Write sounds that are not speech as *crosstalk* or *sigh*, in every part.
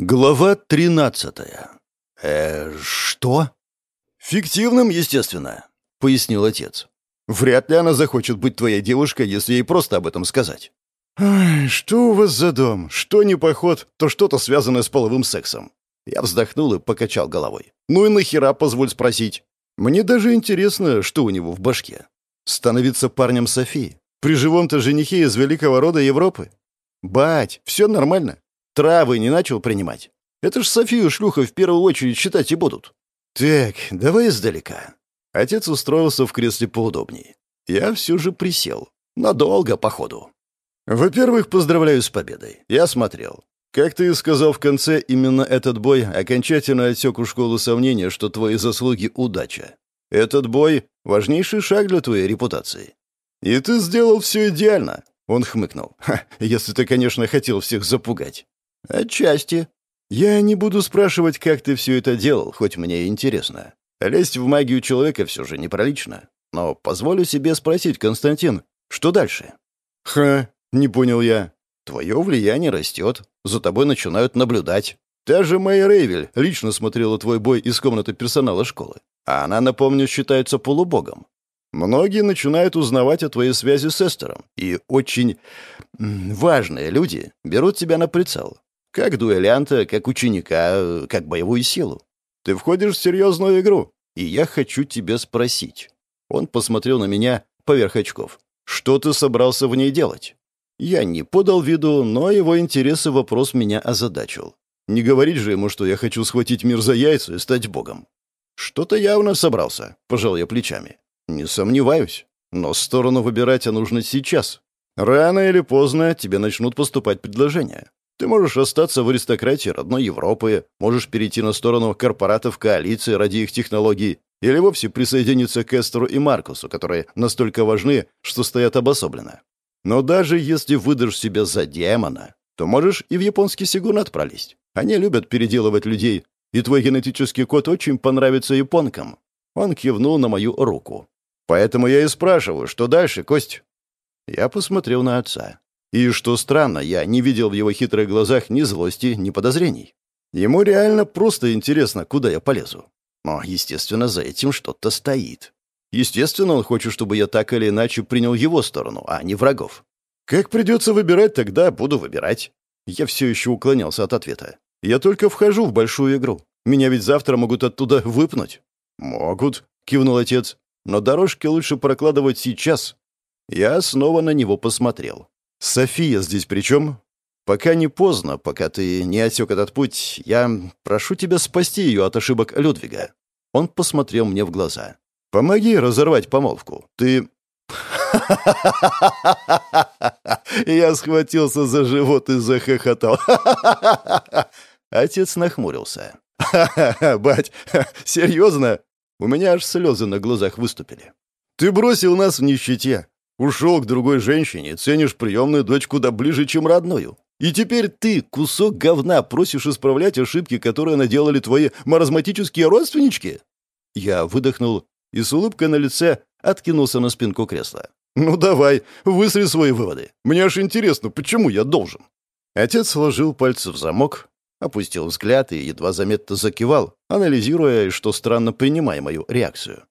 Глава 13. Э, что? Фиктивным, естественно, пояснил отец. Вряд ли она захочет быть твоей девушкой, если ей просто об этом сказать. Ай, что у вас за дом? Что не поход, то что-то связанное с половым сексом. Я вздохнул и покачал головой. Ну и нахера, позволь спросить. Мне даже интересно, что у него в башке. Становиться парнем Софии. При живом-то женихе из великого рода Европы. Бать, все нормально. Травы не начал принимать. Это ж Софию шлюха в первую очередь считать и будут. Так, давай издалека. Отец устроился в кресле поудобнее. Я все же присел. Надолго, походу. Во-первых, поздравляю с победой. Я смотрел. Как ты сказал в конце, именно этот бой окончательно отсек у школы сомнения, что твои заслуги — удача. Этот бой — важнейший шаг для твоей репутации. И ты сделал все идеально. Он хмыкнул. Ха, если ты, конечно, хотел всех запугать. «Отчасти. Я не буду спрашивать, как ты все это делал, хоть мне и интересно. Лезть в магию человека все же неприлично. Но позволю себе спросить, Константин, что дальше?» «Ха, не понял я. Твое влияние растет, за тобой начинают наблюдать. Та же Майя Рейвель лично смотрела твой бой из комнаты персонала школы. А она, напомню, считается полубогом. Многие начинают узнавать о твоей связи с Эстером, и очень важные люди берут тебя на прицел. Как дуэлянта, как ученика, как боевую силу. Ты входишь в серьезную игру, и я хочу тебя спросить. Он посмотрел на меня поверх очков. Что ты собрался в ней делать? Я не подал виду, но его интересы вопрос меня озадачил. Не говорить же ему, что я хочу схватить мир за яйца и стать богом. Что-то явно собрался, пожал я плечами. Не сомневаюсь. Но сторону выбирать нужно сейчас. Рано или поздно тебе начнут поступать предложения. Ты можешь остаться в аристократии родной Европы, можешь перейти на сторону корпоратов коалиции ради их технологий, или вовсе присоединиться к Эстеру и Маркусу, которые настолько важны, что стоят обособленно. Но даже если выдашь себя за демона, то можешь и в японский сигунат пролезть. Они любят переделывать людей, и твой генетический код очень понравится японкам». Он кивнул на мою руку. «Поэтому я и спрашиваю, что дальше, Кость?» Я посмотрел на отца. И, что странно, я не видел в его хитрых глазах ни злости, ни подозрений. Ему реально просто интересно, куда я полезу. Но, естественно, за этим что-то стоит. Естественно, он хочет, чтобы я так или иначе принял его сторону, а не врагов. Как придется выбирать, тогда буду выбирать. Я все еще уклонялся от ответа. Я только вхожу в большую игру. Меня ведь завтра могут оттуда выпнуть. «Могут», — кивнул отец. «Но дорожки лучше прокладывать сейчас». Я снова на него посмотрел. «София здесь при чем?» «Пока не поздно, пока ты не отсек этот путь, я прошу тебя спасти ее от ошибок Людвига». Он посмотрел мне в глаза. «Помоги разорвать помолвку. Ты...» *laughs* Я схватился за живот и захохотал. *laughs* Отец нахмурился. *laughs* «Бать, серьезно?» У меня аж слезы на глазах выступили. «Ты бросил нас в нищете. Ушел к другой женщине, ценишь приемную дочь куда ближе, чем родную. И теперь ты, кусок говна, просишь исправлять ошибки, которые наделали твои маразматические родственнички?» Я выдохнул и с улыбкой на лице откинулся на спинку кресла. «Ну давай, высри свои выводы. Мне аж интересно, почему я должен?» Отец сложил пальцы в замок, опустил взгляд и едва заметно закивал, анализируя, что странно принимая мою реакцию.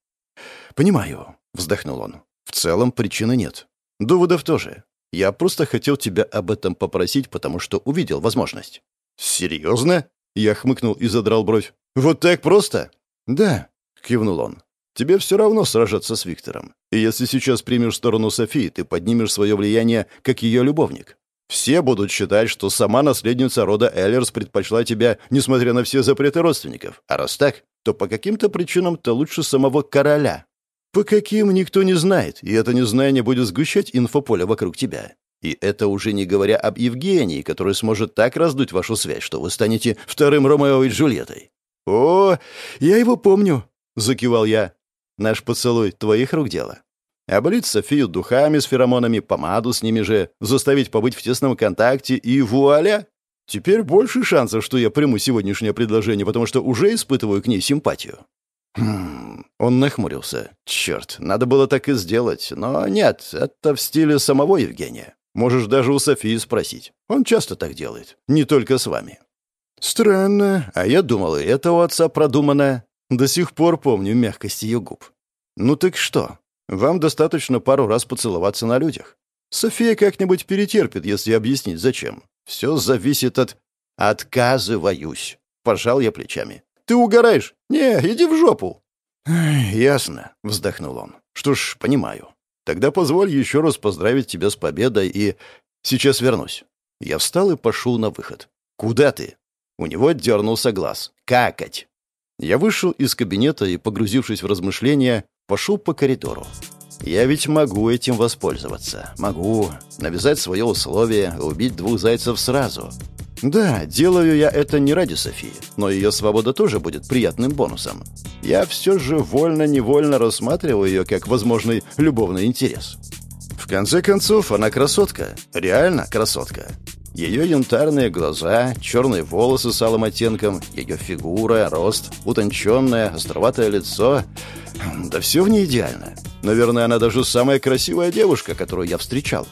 «Понимаю», — вздохнул он. В целом причины нет. Доводов тоже. Я просто хотел тебя об этом попросить, потому что увидел возможность». «Серьезно?» Я хмыкнул и задрал бровь. «Вот так просто?» «Да», — кивнул он. «Тебе все равно сражаться с Виктором. И если сейчас примешь сторону Софии, ты поднимешь свое влияние как ее любовник. Все будут считать, что сама наследница рода Эллерс предпочла тебя, несмотря на все запреты родственников. А раз так, то по каким-то причинам ты лучше самого короля. По каким никто не знает, и это незнание будет сгущать инфополе вокруг тебя. И это уже не говоря об Евгении, который сможет так раздуть вашу связь, что вы станете вторым Ромео и Джульеттой. «О, я его помню», — закивал я. «Наш поцелуй твоих рук дело. Облить Софию духами с феромонами, помаду с ними же, заставить побыть в тесном контакте и вуаля! Теперь больше шансов, что я приму сегодняшнее предложение, потому что уже испытываю к ней симпатию». Хм, он нахмурился. Черт, надо было так и сделать. Но нет, это в стиле самого Евгения. Можешь даже у Софии спросить. Он часто так делает. Не только с вами. Странно, а я думал, и это у отца продумано. До сих пор помню мягкость ее губ. Ну так что? Вам достаточно пару раз поцеловаться на людях. София как-нибудь перетерпит, если объяснить, зачем. Все зависит от... Отказываюсь. Пожал я плечами. Ты угораешь? Не, иди в жопу. «Ясно», — вздохнул он. «Что ж, понимаю. Тогда позволь еще раз поздравить тебя с победой и... Сейчас вернусь». Я встал и пошел на выход. «Куда ты?» У него дернулся глаз. «Какать!» Я вышел из кабинета и, погрузившись в размышления, пошел по коридору. Я ведь могу этим воспользоваться. Могу навязать свое условие, убить двух зайцев сразу. Да, делаю я это не ради Софии, но ее свобода тоже будет приятным бонусом. Я все же вольно-невольно рассматриваю ее как возможный любовный интерес. В конце концов, она красотка. Реально красотка. Ее янтарные глаза, черные волосы с алым оттенком, ее фигура, рост, утонченное, островатое лицо. Да все в ней идеально. Наверное, она даже самая красивая девушка, которую я встречал.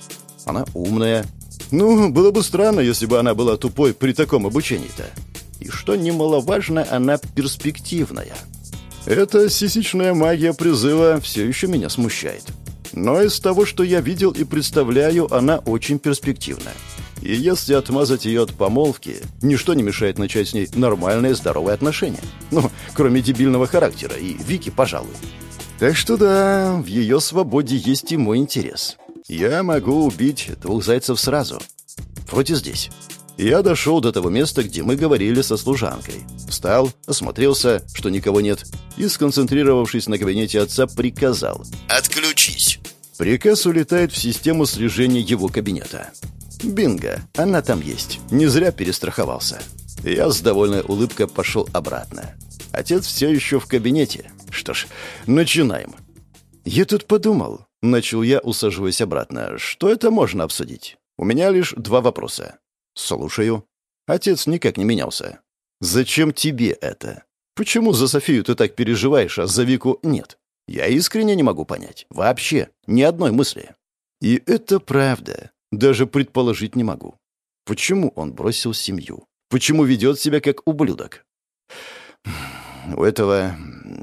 Она умная. Ну, было бы странно, если бы она была тупой при таком обучении-то. И что немаловажно, она перспективная. Эта сисичная магия призыва все еще меня смущает. Но из того, что я видел и представляю, она очень перспективная. И если отмазать ее от помолвки, ничто не мешает начать с ней нормальные здоровые отношения. Ну, кроме дебильного характера и Вики, пожалуй. Так что да, в ее свободе есть и мой интерес. Я могу убить двух зайцев сразу. Вроде здесь. Я дошел до того места, где мы говорили со служанкой. Встал, осмотрелся, что никого нет, и, сконцентрировавшись на кабинете отца, приказал «Отключись». Приказ улетает в систему слежения его кабинета. Бинго, она там есть. Не зря перестраховался. Я с довольной улыбкой пошел обратно. Отец все еще в кабинете. Что ж, начинаем. Я тут подумал, начал я, усаживаясь обратно, что это можно обсудить. У меня лишь два вопроса. Слушаю. Отец никак не менялся. Зачем тебе это? Почему за Софию ты так переживаешь, а за Вику нет? Я искренне не могу понять. Вообще, ни одной мысли. И это правда. Даже предположить не могу. Почему он бросил семью? Почему ведет себя как ублюдок? «У этого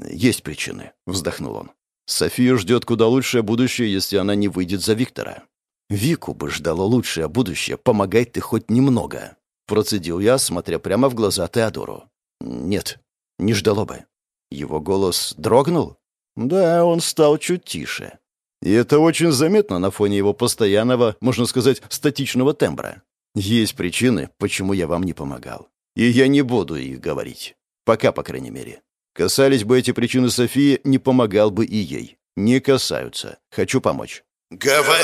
есть причины», — вздохнул он. «Софию ждет куда лучшее будущее, если она не выйдет за Виктора. Вику бы ждало лучшее будущее, помогай ты хоть немного», — процедил я, смотря прямо в глаза Теодору. «Нет, не ждало бы». Его голос дрогнул? Да, он стал чуть тише. И это очень заметно на фоне его постоянного, можно сказать, статичного тембра. Есть причины, почему я вам не помогал. И я не буду их говорить. Пока, по крайней мере. Касались бы эти причины Софии, не помогал бы и ей. Не касаются. Хочу помочь. Гава...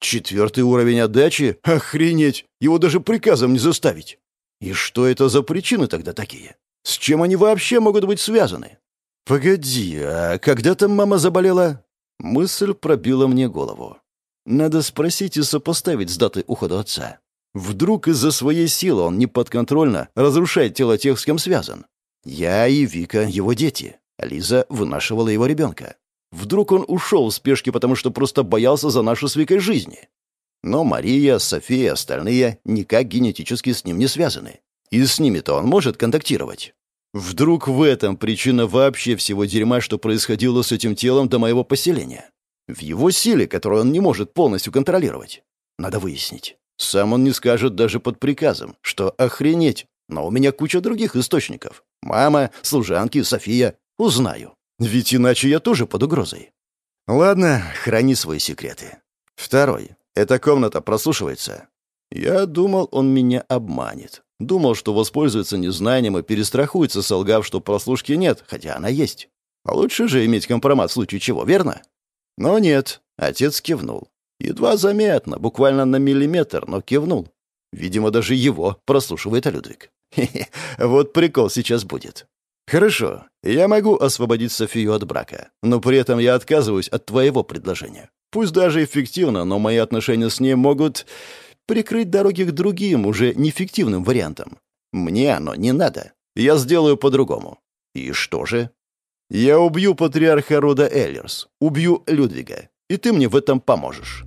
Четвертый уровень отдачи? Охренеть! Его даже приказом не заставить. И что это за причины тогда такие? С чем они вообще могут быть связаны? Погоди, а когда там мама заболела? Мысль пробила мне голову. Надо спросить и сопоставить с датой ухода отца. Вдруг из-за своей силы он неподконтрольно разрушает тело тех, с кем связан. Я и Вика — его дети. Лиза вынашивала его ребенка. Вдруг он ушел в спешке, потому что просто боялся за нашу с Викой жизни. Но Мария, София и остальные никак генетически с ним не связаны. И с ними-то он может контактировать. Вдруг в этом причина вообще всего дерьма, что происходило с этим телом до моего поселения? В его силе, которую он не может полностью контролировать. Надо выяснить. Сам он не скажет даже под приказом, что охренеть, но у меня куча других источников. Мама, служанки, София. Узнаю. Ведь иначе я тоже под угрозой. Ладно, храни свои секреты. Второй. Эта комната прослушивается. Я думал, он меня обманет. Думал, что воспользуется незнанием и перестрахуется, солгав, что прослушки нет, хотя она есть. А лучше же иметь компромат в случае чего, верно? Но нет, отец кивнул. Едва заметно, буквально на миллиметр, но кивнул. Видимо, даже его прослушивает Людвиг. Хе-хе, *laughs* вот прикол сейчас будет. Хорошо, я могу освободить Софию от брака, но при этом я отказываюсь от твоего предложения. Пусть даже эффективно, но мои отношения с ней могут прикрыть дороги к другим, уже неэффективным вариантам. Мне оно не надо. Я сделаю по-другому. И что же? Я убью патриарха рода Эллерс, убью Людвига, и ты мне в этом поможешь».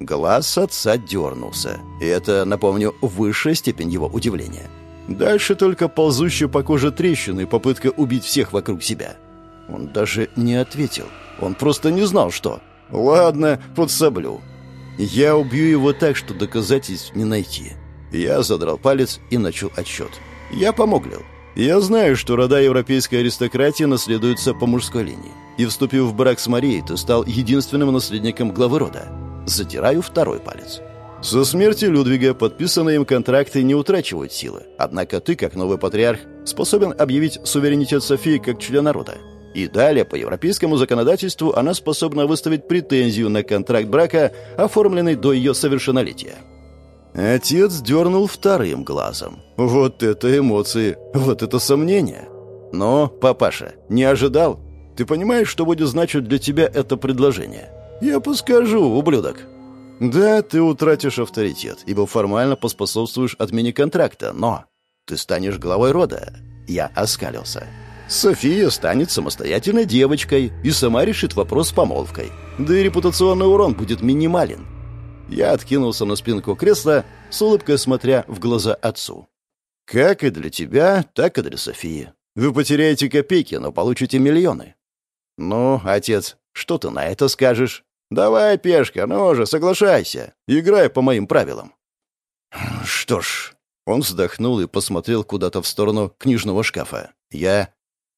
Глаз отца дернулся, и это, напомню, высшая степень его удивления. Дальше только ползущая по коже трещины и попытка убить всех вокруг себя. Он даже не ответил. Он просто не знал, что. «Ладно, подсоблю». Я убью его так, что доказательств не найти. Я задрал палец и начал отсчет. Я помоглил. Я знаю, что рода европейской аристократии наследуются по мужской линии. И вступив в брак с Марией, ты стал единственным наследником главы рода. Затираю второй палец. Со смерти Людвига подписанные им контракты не утрачивают силы. Однако ты, как новый патриарх, способен объявить суверенитет Софии как члена рода. И далее, по европейскому законодательству, она способна выставить претензию на контракт брака, оформленный до ее совершеннолетия. Отец дернул вторым глазом. Вот это эмоции, вот это сомнение. Но, папаша, не ожидал? Ты понимаешь, что будет значить для тебя это предложение? Я подскажу, ублюдок. Да, ты утратишь авторитет, ибо формально поспособствуешь отмене контракта, но ты станешь главой рода. Я оскалился. София станет самостоятельной девочкой и сама решит вопрос с помолвкой. Да и репутационный урон будет минимален. Я откинулся на спинку кресла, с улыбкой смотря в глаза отцу. «Как и для тебя, так и для Софии. Вы потеряете копейки, но получите миллионы». «Ну, отец, что ты на это скажешь?» «Давай, пешка, ну же, соглашайся. Играй по моим правилам». «Что ж...» Он вздохнул и посмотрел куда-то в сторону книжного шкафа. «Я...»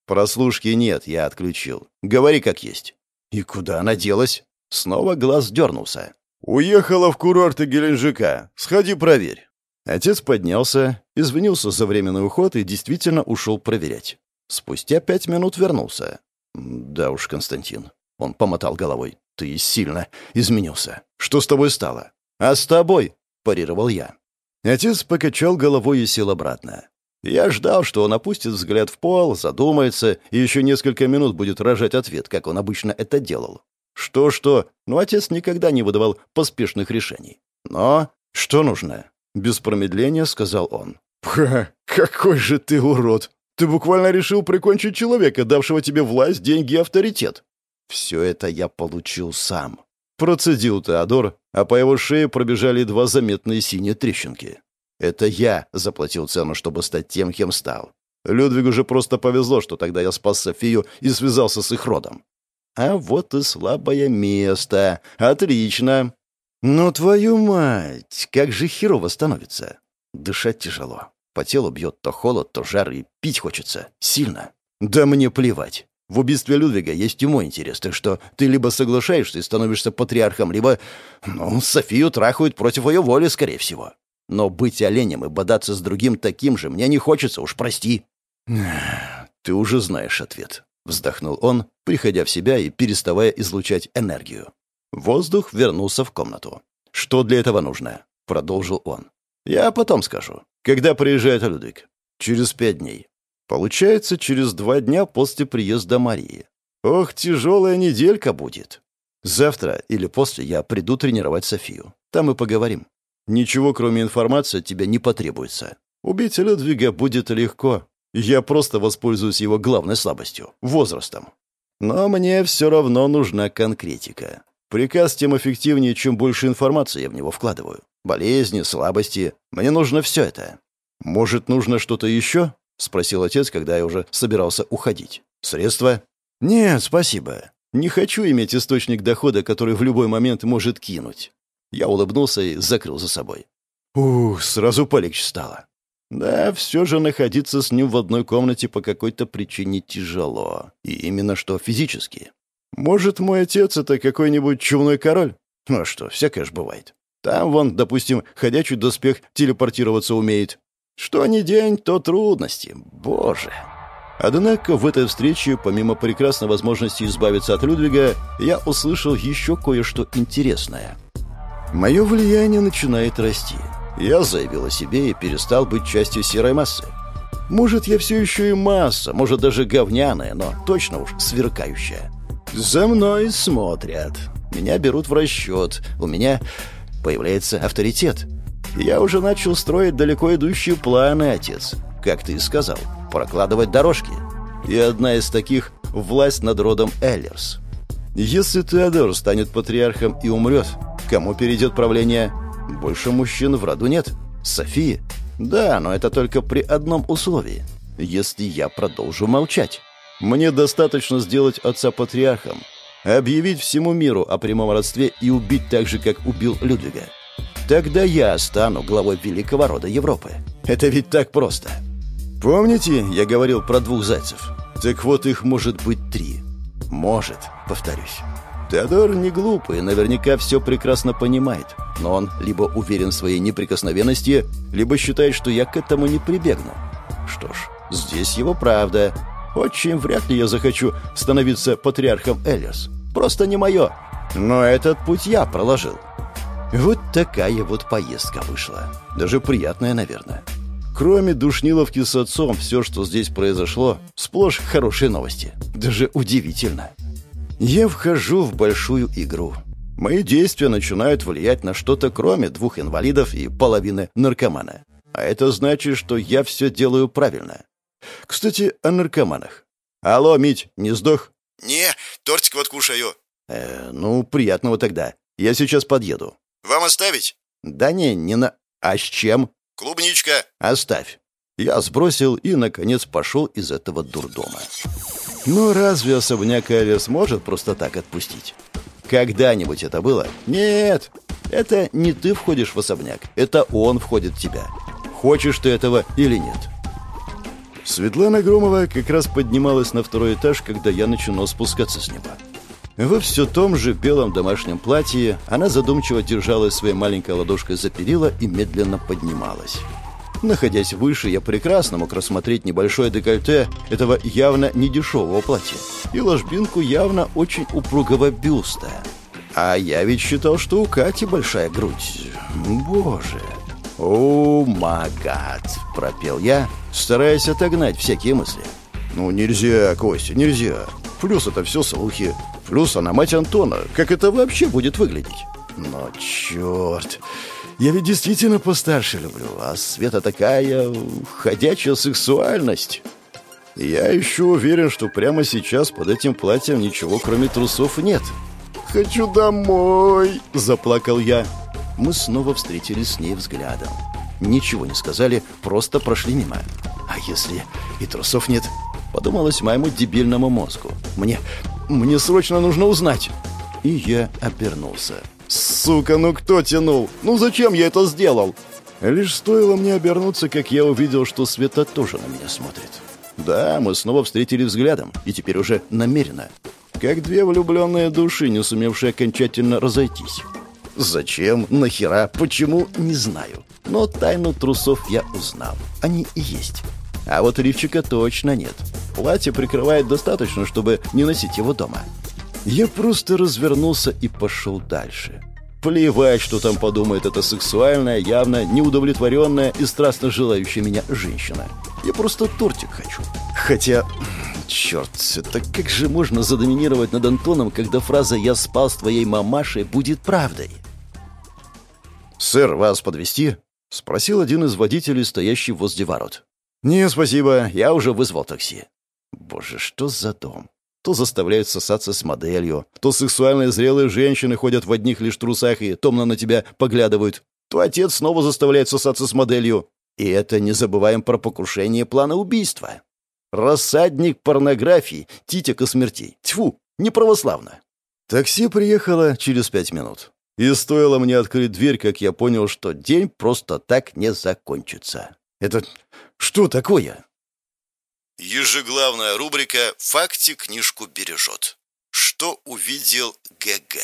«Прослушки нет, я отключил. Говори как есть». «И куда она делась?» Снова глаз дернулся. «Уехала в курорты Геленджика. Сходи проверь». Отец поднялся, извинился за временный уход и действительно ушел проверять. Спустя пять минут вернулся. «Да уж, Константин». Он помотал головой. «Ты сильно изменился. Что с тобой стало?» «А с тобой?» — парировал я. Отец покачал головой и сел обратно. Я ждал, что он опустит взгляд в пол, задумается и еще несколько минут будет рожать ответ, как он обычно это делал. Что-что, но отец никогда не выдавал поспешных решений. Но что нужно? Без промедления сказал он. «Ха, какой же ты урод! Ты буквально решил прикончить человека, давшего тебе власть, деньги и авторитет!» «Все это я получил сам», — процедил Теодор, а по его шее пробежали два заметные синие трещинки. «Это я заплатил цену, чтобы стать тем, кем стал. Людвигу же просто повезло, что тогда я спас Софию и связался с их родом. А вот и слабое место. Отлично. Но твою мать, как же херово становится. Дышать тяжело. По телу бьет то холод, то жар, и пить хочется. Сильно. Да мне плевать. В убийстве Людвига есть мой интерес, так что ты либо соглашаешься и становишься патриархом, либо... Ну, Софию трахают против ее воли, скорее всего. Но быть оленем и бодаться с другим таким же мне не хочется, уж прости. *sighs* Ты уже знаешь ответ. Вздохнул он, приходя в себя и переставая излучать энергию. Воздух вернулся в комнату. «Что для этого нужно?» — продолжил он. «Я потом скажу. Когда приезжает Людвиг?» «Через пять дней. Получается, через два дня после приезда Марии. Ох, тяжелая неделька будет. Завтра или после я приду тренировать Софию. Там и поговорим. Ничего, кроме информации, от тебя не потребуется. Убить Людвига будет легко. Я просто воспользуюсь его главной слабостью — возрастом. Но мне все равно нужна конкретика. Приказ тем эффективнее, чем больше информации я в него вкладываю. Болезни, слабости. Мне нужно все это. Может, нужно что-то еще? — спросил отец, когда я уже собирался уходить. «Средства?» «Нет, спасибо. Не хочу иметь источник дохода, который в любой момент может кинуть». Я улыбнулся и закрыл за собой. Ух, сразу полегче стало. Да, все же находиться с ним в одной комнате по какой-то причине тяжело. И именно что физически. Может, мой отец — это какой-нибудь чумной король? Ну а что, всякое ж бывает. Там, вон, допустим, ходячий доспех телепортироваться умеет. Что ни день, то трудности. Боже. Однако в этой встрече, помимо прекрасной возможности избавиться от Людвига, я услышал еще кое-что интересное. Мое влияние начинает расти. Я заявил о себе и перестал быть частью серой массы. Может, я все еще и масса, может, даже говняная, но точно уж сверкающая. За мной смотрят. Меня берут в расчет. У меня появляется авторитет. Я уже начал строить далеко идущие планы, отец. Как ты и сказал, прокладывать дорожки. И одна из таких — власть над родом Эллерс. Если Теодор станет патриархом и умрет, кому перейдет правление больше мужчин в роду нет. Софии. Да, но это только при одном условии. Если я продолжу молчать. Мне достаточно сделать отца патриархом, объявить всему миру о прямом родстве и убить так же, как убил Людвига. Тогда я стану главой великого рода Европы. Это ведь так просто. Помните, я говорил про двух зайцев? Так вот, их может быть три. Может, повторюсь. Теодор не глупый, наверняка все прекрасно понимает. Но он либо уверен в своей неприкосновенности, либо считает, что я к этому не прибегну. Что ж, здесь его правда. Очень вряд ли я захочу становиться патриархом Элиас. Просто не мое. Но этот путь я проложил. Вот такая вот поездка вышла. Даже приятная, наверное. Кроме душниловки с отцом, все, что здесь произошло, сплошь хорошие новости. Даже удивительно. Я вхожу в большую игру. Мои действия начинают влиять на что-то, кроме двух инвалидов и половины наркомана. А это значит, что я все делаю правильно. Кстати, о наркоманах. Алло, Мить, не сдох? Не, тортик вот кушаю. Э, ну, приятного тогда. Я сейчас подъеду. Вам оставить? Да не, не на... А с чем? Клубничка. Оставь. Я сбросил и, наконец, пошел из этого дурдома. Ну, разве особняк Элли сможет просто так отпустить? Когда-нибудь это было? Нет. Это не ты входишь в особняк. Это он входит в тебя. Хочешь ты этого или нет. Светлана Громова как раз поднималась на второй этаж, когда я начинал спускаться с неба. Во все том же белом домашнем платье она задумчиво держалась своей маленькой ладошкой за перила и медленно поднималась. Находясь выше, я прекрасно мог рассмотреть небольшое декольте этого явно недешевого платья и ложбинку явно очень упругого бюста. А я ведь считал, что у Кати большая грудь. Боже. «О, магад!» — пропел я, стараясь отогнать всякие мысли. «Ну, нельзя, Костя, нельзя. Плюс это все слухи. Плюс она мать Антона. Как это вообще будет выглядеть? Но черт, я ведь действительно постарше люблю, а Света такая ходячая сексуальность. Я еще уверен, что прямо сейчас под этим платьем ничего кроме трусов нет. «Хочу домой!» – заплакал я. Мы снова встретились с ней взглядом. Ничего не сказали, просто прошли мимо. А если и трусов нет? Подумалось моему дебильному мозгу. Мне... мне срочно нужно узнать. И я обернулся. «Сука, ну кто тянул? Ну зачем я это сделал?» Лишь стоило мне обернуться, как я увидел, что Света тоже на меня смотрит. Да, мы снова встретили взглядом, и теперь уже намеренно. Как две влюбленные души, не сумевшие окончательно разойтись. Зачем, нахера, почему, не знаю. Но тайну трусов я узнал. Они и есть. А вот лифчика точно нет. Платье прикрывает достаточно, чтобы не носить его дома. Я просто развернулся и пошел дальше. Плевать, что там подумает эта сексуальная, явно неудовлетворенная и страстно желающая меня женщина. Я просто тортик хочу. Хотя, черт, это как же можно задоминировать над Антоном, когда фраза «я спал с твоей мамашей» будет правдой? «Сэр, вас подвести? спросил один из водителей, стоящий возле ворот. «Не, спасибо, я уже вызвал такси». Боже, что за дом? То заставляют сосаться с моделью, то сексуальные зрелые женщины ходят в одних лишь трусах и томно на тебя поглядывают, то отец снова заставляет сосаться с моделью. И это не забываем про покушение плана убийства. Рассадник порнографии, титика смертей. Тьфу, неправославно. Такси приехало через пять минут. И стоило мне открыть дверь, как я понял, что день просто так не закончится. Это что такое? Ежеглавная рубрика «Факти книжку бережет». Что увидел ГГ?